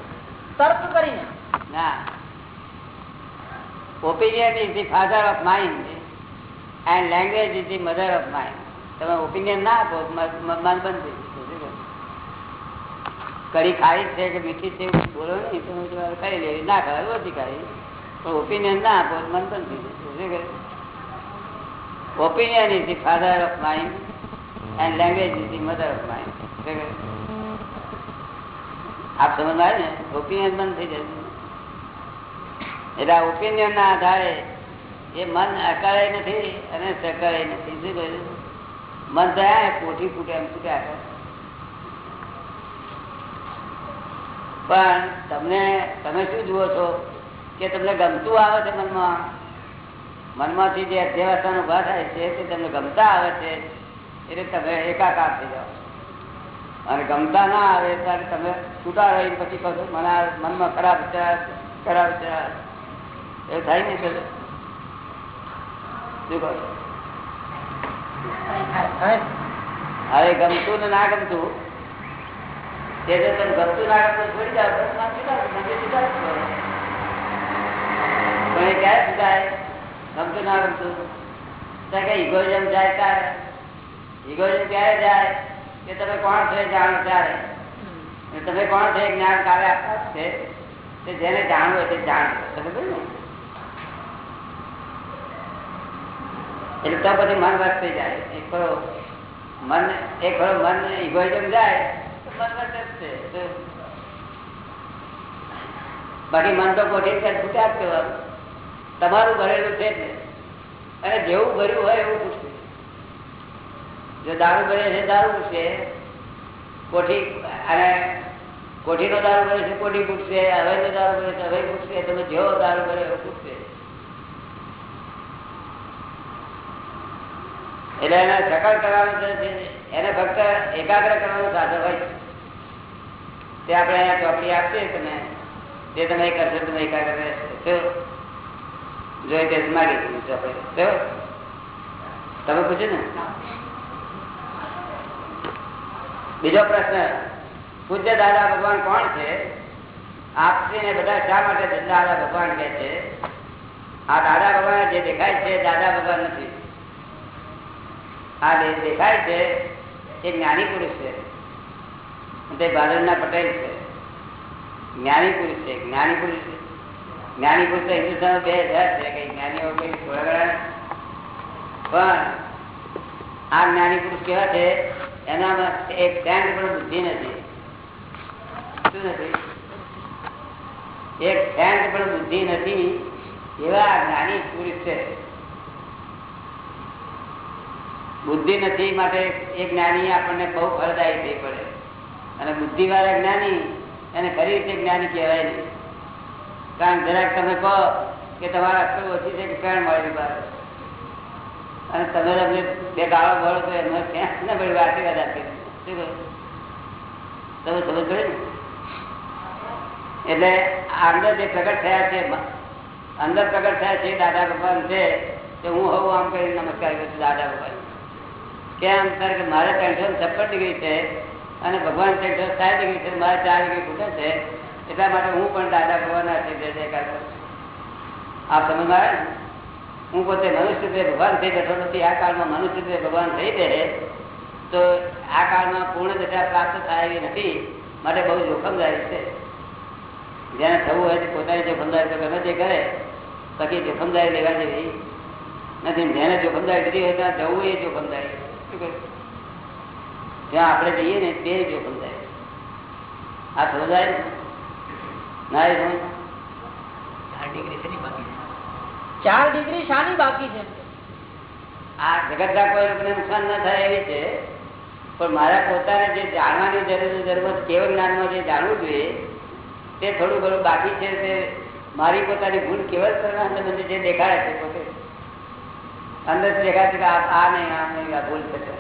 તર્ક કરીને. ના. Opinion is the father of mind and language is the mother of mind તમે ઓપિનિયન ના આપો મન બંધ થઈ? કઢી ખારી છે કે મીઠી છે બોલો નહીં, તો ખાઈ લેવી. ના ખાય, ઓછી ખાઈ પણ ઓપિનિયન ના આપો મન પણ? Opinion is the father of mind and language is the mother of mind આપ સમજ આવે ને? ઓપિનિયન બંધ થઈ જશે એટલે ઓપિનિયન ના આધારે એ મન અકાળે નથી અને સકાળે નથી. શું કહ્યું? મન થયા કોઠી ફૂટે એમ ફૂટે કરે. પણ તમને તમે શું જુઓ છો? કે તમને ગમતું આવે છે મનમાં? મનમાંથી જે અધ્યાવસ્થાનો ઊભા થાય છે તે તમને ગમતા આવે છે? એટલે તમે એકાકાર થઈ જાઓ. અને ગમતા ના આવે ત્યારે તમે છૂટા રહીને પછી કહો છો મને મનમાં ખરાબ વિચાર ખરાબ વિચાર. એવું થાય નહીં શું કહો છો? હવે ગમતું ને ના ગમતું તે જો તમે ગમતું છોડી જાઓ તો છૂટા છૂટા પણ એ ક્યારે છૂટાય ગમતું ના ગમતું? કે ઇગોઇઝમ જાય ત્યારે. ઇગોઇઝમ ક્યારે જાય? કે તમે કોણ છો જાણો ત્યારે. તમે કોણ છો જ્ઞાન કાલે આપતા છે. તે જેને જાણવું હોય તે જાણે. ને? એટલે તો પછી મન વસ્ત થઈ જાય. એક ખરો મન એક ખરો મન ઇગોઇઝમ જાય. બાકી મન તો કોઠી છૂટ્યા જ કહેવાનું. તમારું ભરેલું છે અને જેવું ભર્યું હોય એવું પૂછવું જો દારૂ ભરે છે, દારૂ પૂછશે કોઠી, અને કોઠીનો દારૂ ભરે છે, કોઠી પૂછશે. હવેનો દારૂ ભરે છે હવે પૂછશે. તમે જેવો દારૂ ભરે એવો પૂછશે. એટલે એને સકળ કરવાનું છે એને ફક્ત એકાગ્ર કરવાનું સાધન હોય તે આપણે અહીંયા ચોપડી આપીએ તમે તે તમે કરશો તમે એકાગ્ર જોઈએ તે માગી ચોપડી તમે પૂછ્યું ને? બીજો પ્રશ્ન, પૂજ્ય દાદા ભગવાન કોણ છે? આપસીને બધા શા માટે દાદા ભગવાન કે છે? આ દાદા ભગવાન જે દેખાય છે, દાદા ભગવાન નથી. આ દેખાય છે એ જ્ઞાની પુરુષ છે. તે ભારતના પટેલ છે. જ્ઞાની પુરુષ છે. જ્ઞાની પુરુષ છે. જ્ઞાની પુરુષ બે હજાર છે કે જ્ઞાનીઓ કઈ થોડા પણ આ જ્ઞાની પુરુષ કેવા છે? એનામાં એક સેન્ટ પણ બુદ્ધિ નથી. શું નથી? એક સેન્ટ પણ બુદ્ધિ નથી એવા જ્ઞાની પુરુષ છે. બુદ્ધિ નથી માટે એ જ્ઞાની આપણને બહુ ફળદાયી થઈ પડે. અને બુદ્ધિ વાળા જ્ઞાની એને ખરી રીતે જ્ઞાની કહેવાય નહીં. કારણ જરાક તમે કહો કે તમારા અક્ષર ઓછી છે કે પેણ મળી બહાર અને તમે તમને બે ગાળો ભરો તો એમને ક્યાં ને ભાઈ વાતે વાત આપી. શું તમે સમજ પડે એટલે અંદર જે પ્રગટ થયા છે, અંદર પ્રગટ થયા છે દાદા ભગવાન છે, તો હું હોઉં આમ કરીને નમસ્કાર કરું છું, દાદા ભગવાન. કેમ કારણ કે મારે ત્રણસો છપ્પન ડિગ્રી છે અને ભગવાન ત્રણસો સાત ડિગ્રી છે, મારે ચાર ડિગ્રી ખૂટે છે, એટલા માટે હું પણ દાદા ભગવાનના થઈ જય જયકાર કરું આ સમજમાં આવે હું પોતે મનુષ્ય રૂપે ભગવાન થઈ બેઠો નથી, આ કાળમાં મનુષ્ય રૂપે ભગવાન થઈ રહે તો આ કાળમાં પૂર્ણ દશા પ્રાપ્ત થાય એવી નથી, માટે બહુ જોખમદારી છે. જેને થવું હોય પોતાની જોખમદારી તો ગમે તે કરે બાકી જોખમદારી લેવા જેવી નથી, જેને જોખમદારી લીધી હોય ત્યાં જવું એ જોખમદારી ત્યાં આપણે જઈએ ને તે જો સમજાય. આ સમજાય ના? એ ચાર ડિગ્રી શાની બાકી છે? આ જગતના કોઈ લોકોને નુકસાન ના થાય એવી છે. પણ મારા પોતાને જે જાણવાની જરૂર કેવળ જ્ઞાનમાં જે જાણવું જોઈએ તે થોડું ઘણું બાકી છે તે મારી પોતાની ભૂલ કેવળ કરવાના જે દેખાય છે પોતે અંદર દેખાય છે કે આ નહીં આ નહીં, આ ભૂલ થશે.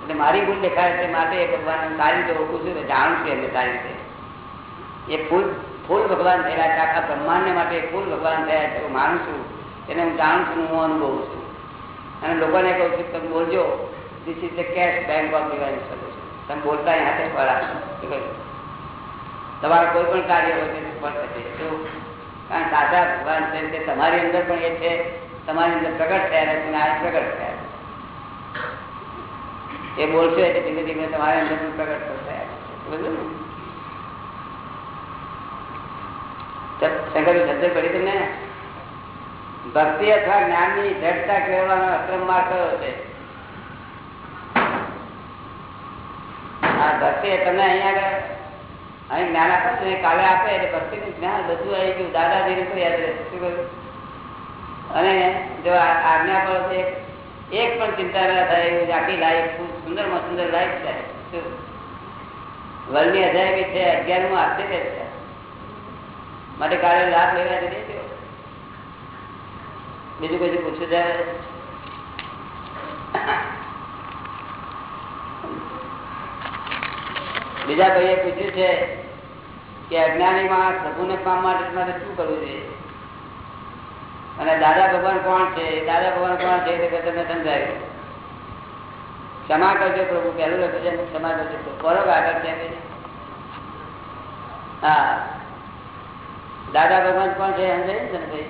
એટલે મારી ભૂલ દેખાય છે માટે ભગવાન સારી રીતે ઓળખું છું જાણું છું એમને સારી રીતે. એ ભૂલ ફૂલ ભગવાન થયેલા છે, આખા બ્રહ્માંડ માટે ફૂલ ભગવાન થયા છે હું માનું છું. એને હું જાણું છું, હું અનુભવું છું. અને લોકોને કહું છું, તમે બોલજો. This is the cash bank of divine solution તમે બોલતા અહીં હાથે પડા તમારે કોઈ પણ કાર્ય હોય તે સફળ થશે. કારણ સાચા ભગવાન છે તમારી અંદર પણ એ છે. તમારી અંદર પ્રગટ થયા ને પુનઃ પ્રગટ થયા એ બોલશો એટલે ધીમે ધીમે તમારી અંદર પણ પ્રગટ ભક્તિ અથવા જ્ઞાનની જડતા કહેવાનો અક્રમ માર્ગ કયો છે? આ ભક્તિ તમે અહીંયા આગળ, અહીં જ્ઞાન આપે કાલે આપે એટલે ભક્તિ નું જ્ઞાન બધું આવી ગયું. દાદાજી નું યાદ રહેશે શું કહ્યું? અને જો આજ્ઞા પર એક પણ ચિંતા ના થાય, એવું આખી લાઈફ સુંદરમાં સુંદર લાઈફ છે. વર્ણની અજાયબી છે અગિયારમું આપશે તે છે. માટે કાલે લાભ લેવા જઈ બીજું કશું પૂછ્યું ત્યારે બીજા ભાઈએ પૂછ્યું છે કે અજ્ઞાની માં સગુને પામવા માટે શું કરવું જોઈએ? અને દાદા ભગવાન કોણ છે? દાદા ભગવાન કોણ છે તે તમને સમજાય. ક્ષમા કરજો પ્રભુ, પહેલું લખ્યું છે ક્ષમા કરજો બરોબર આગળ છે? હા. દાદા ભગવાન કોણ છે? સમજાય ને ભાઈ?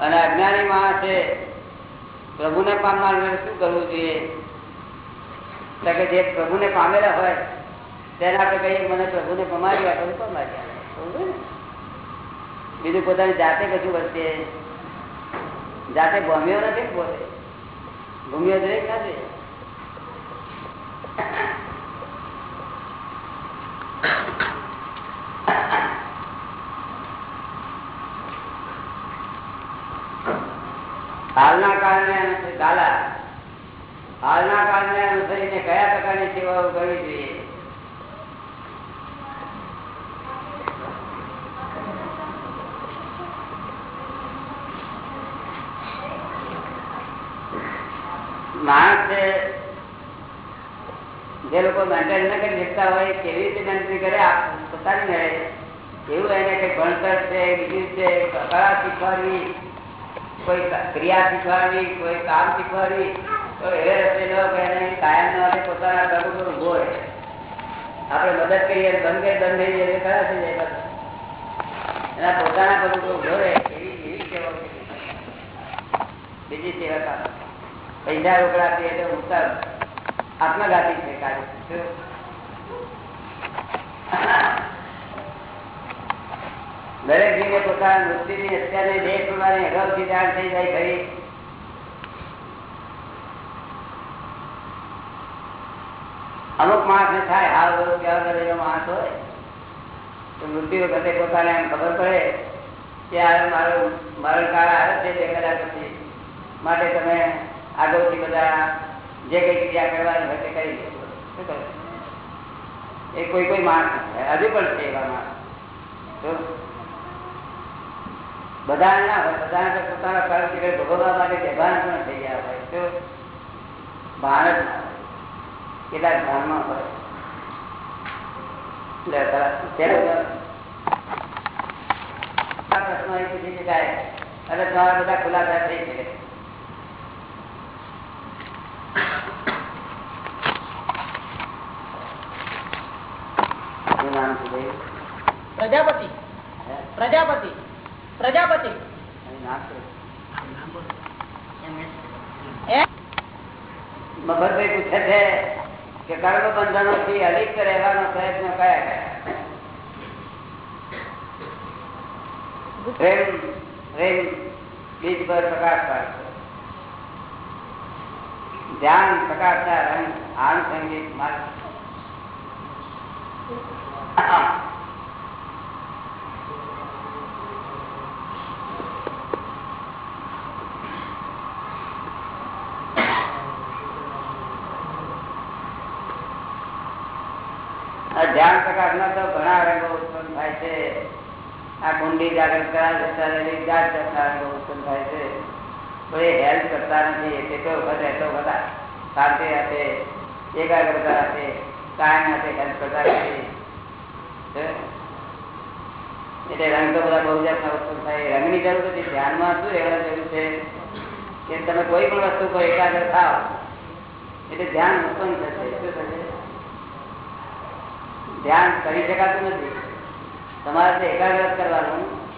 અને અજ્ઞાની માં છે. પ્રભુને પામવાનું શું કરવું જોઈએ? કે જે પ્રભુને પામેલા હોય, તેને આપણે કહીએ મને પ્રભુને પમારી આપે પમારી ને બીજું પોતાની જાતે કશું વર્તે જાતે ભમ્યો નથી પોતે? ભૂમ્યો જ નથી હાલના કારણે કાલા હાલના કારણે અનુસરીને કયા પ્રકારની સેવાઓ કરવી જોઈએ? માણસ છે, જે લોકો મેન્ટેન ન કરી શકતા હોય, કેવી રીતે ગણતરી કરે પોતાની મેળે એવું એને કે ભણતર છે, બીજું છે, કળા શીખવાડવી કોઈ ક્રિયા શીખવાડવી કોઈ કામ શીખવાડવી તો એ રસ્તે ન એને કાયમ નો પોતાના પગ ઉપર ઊભો આપણે મદદ કરીએ બંધ કરી બંધ થઈ જઈએ થઈ જાય એના પોતાના પગ ઉપર ઊભો એવી એવી સેવા બીજી સેવા કામ. પૈસા રોકડા એટલે ઉત્તર આત્મઘાતી છે દરેક જીને પોતાના મૃત્યુની અત્યારે દેહ પ્રમાણે અગાઉથી જાણ થઈ જાય ખરી. અમુક માણસ ને થાય આ બધું કેવા કરેલો માણસ હોય, તો મૃત્યુ વખતે પોતાને એમ ખબર પડે કે આ મારો મારણ કાળ આવે છે તે કદાચ પછી. માટે તમે આગળથી બધા જે કઈ ક્રિયા કરવાની હોય તે કરી દેજો એ કોઈ કોઈ માણસ હજુ પણ છે એવા માણસ. બધા ના હોય બધા પોતાના ક્રિયા ભોગવવા માટે બેભાન પણ થઈ ગયા હોય. તો ભારત કેટલાક ભાનમાં હોય. પ્રશ્ન અહીં પૂછી શકાય અને તમારા બધા ખુલાસા થઈ છે શું નામ છે? પ્રજાપતિ. પ્રજાપતિ. પ્રજાપતિ. મફતભાઈ પૂછે છે કે કર્મ બંધનો થી અલિપ્ત રહેવાનો પ્રયત્ન કયા પ્રેમ પ્રેમ બીજ પર પ્રકાશ પાડશે ધ્યાન પ્રકાશના રંગ આનુષંગિક માર્ગ. ધ્યાન પ્રકાશ તો ઘણા રંગો ઉત્પન્ન થાય છે. આ કુંડી જાગૃત કરાવે છે જાત જાતના રંગો ઉત્પન્ન થાય છે. કોઈ હેલ્પ કરતા નથી. એટલે વખત એટલો બધા સાથે હશે એકાગ્રતા હશે કાયમ હશે હેલ્પ કરતા નથી? એટલે રંગ તો બધા બહુ જાતના ઉત્પન્ન થાય. રંગની જરૂર નથી. ધ્યાનમાં શું રહેવા જરૂર છે? કે તમે કોઈ પણ વસ્તુ પર એકાગ્ર થાવ એટલે ધ્યાન ઉત્પન્ન થશે. ધ્યાન કરી શકાતું નથી. તમારે તે એકાગ્ર કરવાનું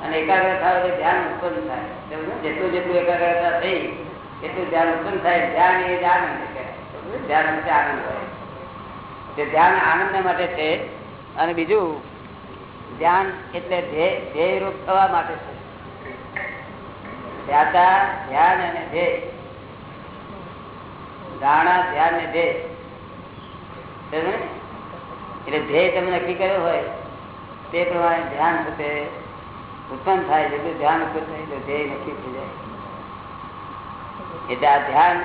અને એકાગ્ર થાય એટલે ધ્યાન ઉત્પન્ન થાય. જેટલું જેટલું એકાગ્રતા થઈ, એટલું ધ્યાન ઉત્પન્ન થાય. ધ્યાન એ જ આનંદ ધ્યાન માટે આનંદ હોય. તે ધ્યાન આનંદ માટે છે અને બીજું, ધ્યાન એટલે ધ્યેય રૂપ થવા માટે છે. ધ્યાતા ધ્યાન અને ધ્યેય. ધારણા, ધ્યાન ને ધ્યેય? એટલે ધ્યેય તમે નક્કી કર્યો હોય, તે પ્રમાણે ધ્યાન થશે ઉત્પન્ન થાય. જેટલું ધ્યાન ઉત્પન્ન થાય તો ધ્યેય નક્કી થઈ જાય. એટલે આ ધ્યાન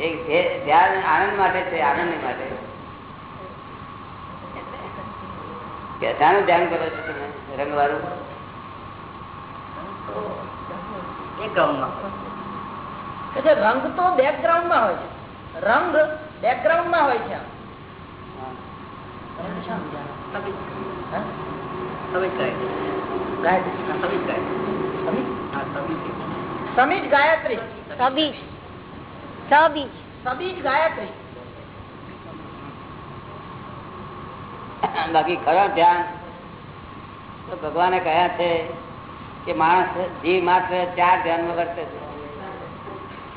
એક ધ્યાન આનંદ માટે છે આનંદ માટે. કે શાનું ધ્યાન કરો છો તમે રંગ વાળું રંગ તો બેકગ્રાઉન્ડમાં હોય છે. રંગ બેકગ્રાઉન્ડમાં હોય છે? સમીજ ગાયત્રી. સબીજ સબીજ સબીજ ગાયત્રી. બાકી ખરો ધ્યાન તો ભગવાને કહ્યા છે કે માણસ જીવ માત્ર ચાર ધ્યાનમાં વર્તે છે.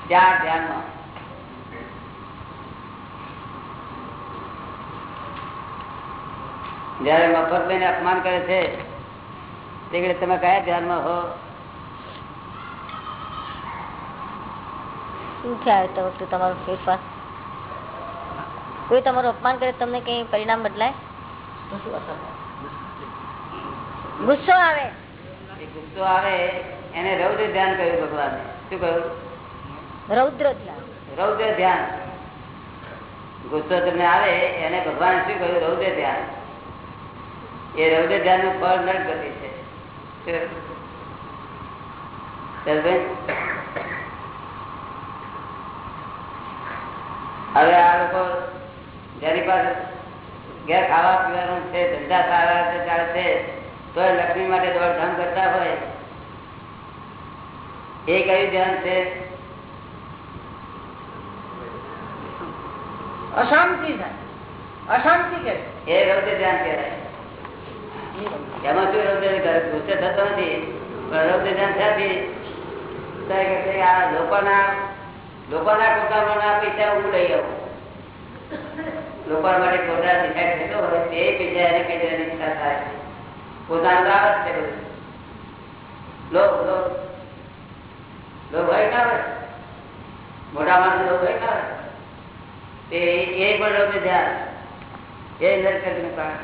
ચાર ધ્યાનમાં. જયારે ને અપમાન કરે છે તે તમે કયા ધ્યાનમાં હો? શું થયા તો તમારો ફેરફાર? કોઈ તમારું અપમાન કરે તમને કઈ પરિણામ બદલાય? ગુસ્સો આવે. ગુસ્સો આવે એને રૌદ્ર ધ્યાન કહ્યું ભગવાને. શું કહ્યું? રૌદ્ર ધ્યાન. રૌદ્ર ધ્યાન. ગુસ્સો તમને આવે એને ભગવાન શું કહ્યું? રૌદ્ર ધ્યાન. એ રૌદ્ર ધ્યાનનું ફળ નર્ક ગતિ છે. હવે આ લોકો જેની પાસે ઘેર ખાવા પીવાનું છે ધંધા સારા રીતે ચાલે છે તો લક્ષ્મી માટે દોડધામ કરતા હોય. એ કયું ધ્યાન છે? અશાંતિ અશાંતિ કે એ રૌદ્ર ધ્યાન કહેવાય. એમાં શું રૌદ્ર? ગુસ્સે થતો નથી પણ રૌદ્ર ધ્યાન થયાથી લોકોના લોકોના કોટામાં પૈસા હું લઈ આવું. લોકો માટે કોટા ડિસાઈડ થયેલો હોય તે કઈ જવાની ઈચ્છા થાય પોતાનું કામ છે. મોટા માણસ તે એ પણ લોક ધ્યાન. એ નરકત કારણ.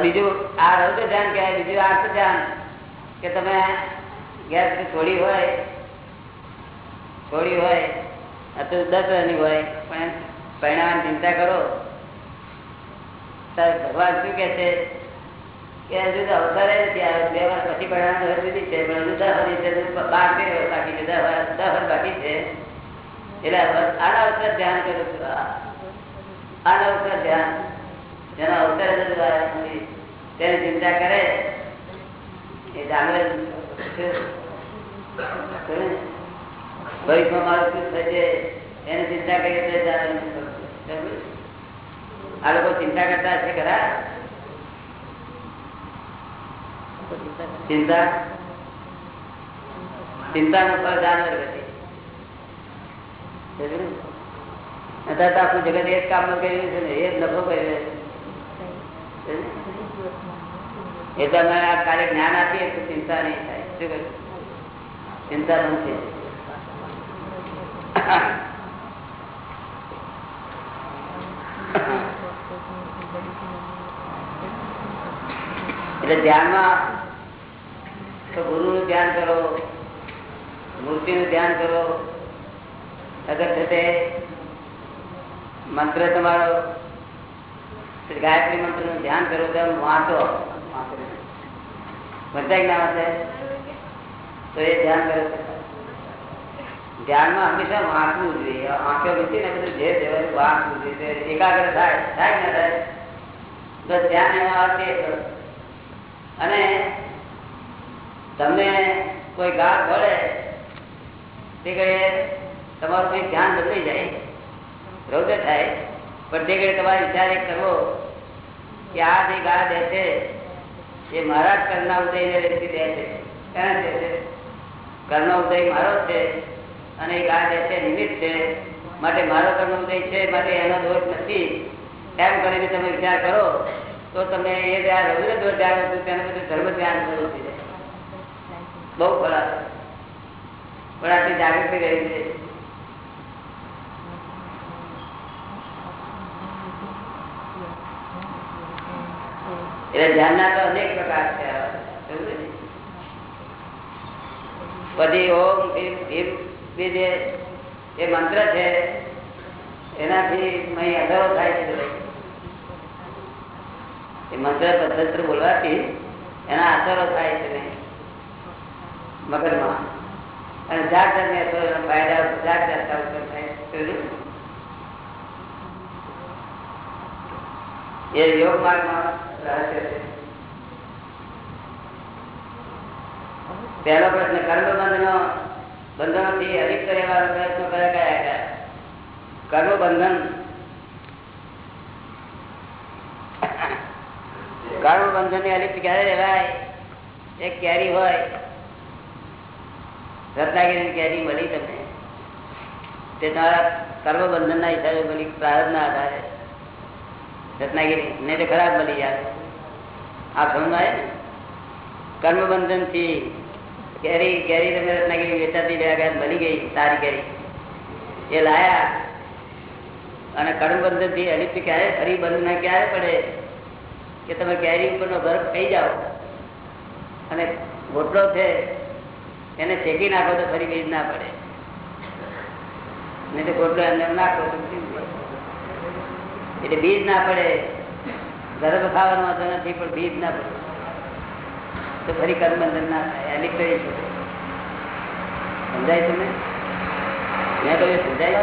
બીજું આ રૌદ્ર ધ્યાન કહેવાય. બીજું આર્થ ધ્યાન? કે તમે ગેસ છોડી હોય છોડી હોય અથવા દસ રનની હોય, પણ પરિણામ ચિંતા કરો. ભગવાન શું કે છે? કે હજુ તો અવતારે બે વાર પછી પરિણામ સુધી છે, પણ હજુ દસ હજી બાર બે વર્ષ બાકી છે, દસ વર્ષ બાકી છે. એટલે આના અવસર ધ્યાન કરું. છું આના અવસર ધ્યાન. જેના અવસર તેને ચિંતા કરે. એ જાનવર ભવિષ્યમાં મારું શું થશે એની ચિંતા કરીએ તો આ લોકો ચિંતા કરતા છે ખરા? ચિંતા? ચિંતા નું ફળ જાનવર અત્યારે તો આખું જગત એ જ કામ કરી રહ્યું છે ને એ જ નફો કરી રહ્યો છે આ કાર્ય જ્ઞાન આપીએ તો ચિંતા નહીં થાય. શું ચિંતા નથી એટલે ધ્યાનમાં તો ગુરુ નું ધ્યાન કરો મૂર્તિ નું ધ્યાન કરો. અગર છે મંત્ર તમારો ગાયત્રી મંત્રનું ધ્યાન કરો તો વાંચો. બધા જ્ઞાન વાંચે? તો એ ધ્યાન કરો. ધ્યાનમાં હંમેશા વાંચવું જોઈએ. આંખો મૂકી ને બધું જે દેવાનું વાંચવું જોઈએ. એકાગ્ર થાય. થાય ને થાય? બસ ધ્યાન આવે તે અને તમને કોઈ ગાળ પડે, તે કહે, તમારું કંઈક ધ્યાન બદલાઈ જાય. રૌદ્ર થાય. પણ તે કહે, તમારે વિચાર એક કરવો કે આ જે ગાળ દે છે, એ મારા જ કરના ઉદયને રહેતી દે છે. ક્યાં છે? કરના ઉદય મારો જ છે. અને એ છે નિમિત્ત છે, માટે મારો કર્ણ ઉદય છે, માટે એનો દોષ નથી. એમ કરીને તમે વિચાર કરો, તો તમે એ ધ્યાન રૌદ્ર દોષ ધ્યાન હતું તેને બધું ધર્મ ધ્યાન કરવું છે બહુ ખરાબ. પણ આટલી જાગૃતિ રહી છે. એટલે ધ્યાનના તો અનેક પ્રકાર છે પછી ઓમ જે એ મંત્ર છે, એનાથી અસરો થાય છે એ મંત્ર પદ્ધતિ બોલવાથી એના અસરો થાય છે નહીં. મગજમાં. અને જાત જાતની અસરો ફાયદા, જાત જાતના થાય. એ યોગ માર્ગમાં રહસ્ય છે. પહેલો પ્રશ્ન કર્મબંધ બંધનો બંધનોથી અલિપ્ત રહેવાનો પ્રયત્ન કર્યા કયા કયા? કર્મ બંધન. કર્મ બંધનની અલિપ્ત ક્યારે રહેવાય? એક કેરી હોય રત્નાગીરી કેરી મળી તમને. તે તમારા કર્મ બંધન ના હિસાબે મળી પ્રારંભ ના આધારે. રત્નાગીરી નહીં તો ખરાબ મળી જાય. આ સમજાય ને. કર્મ બંધનથી કેરી કેરી તમે રત્નાગીરી વેચાતી ગયા બની ગઈ, સારી કેરી. એ લાયા અને કર્મ બંધનથી અલિપ્ત ક્યારે ફરી ના ક્યારે પડે, કે તમે કેરી ઉપરનો ગર્ભ થઈ જાઓ. અને ગોટલો છે, એને શેકી નાખો તો ફરી બીજ ના પડે. નહીં તો ગોટલો અંદર નાખો એટલે બીજ ના પડે. ગર્ભ ખાવાનો નથી, પણ બીજ ના પડે. તો ફરી કર્મબંધન ના થાય એની કરી છે. સમજાય તમે મેં કહ્યું સમજાય.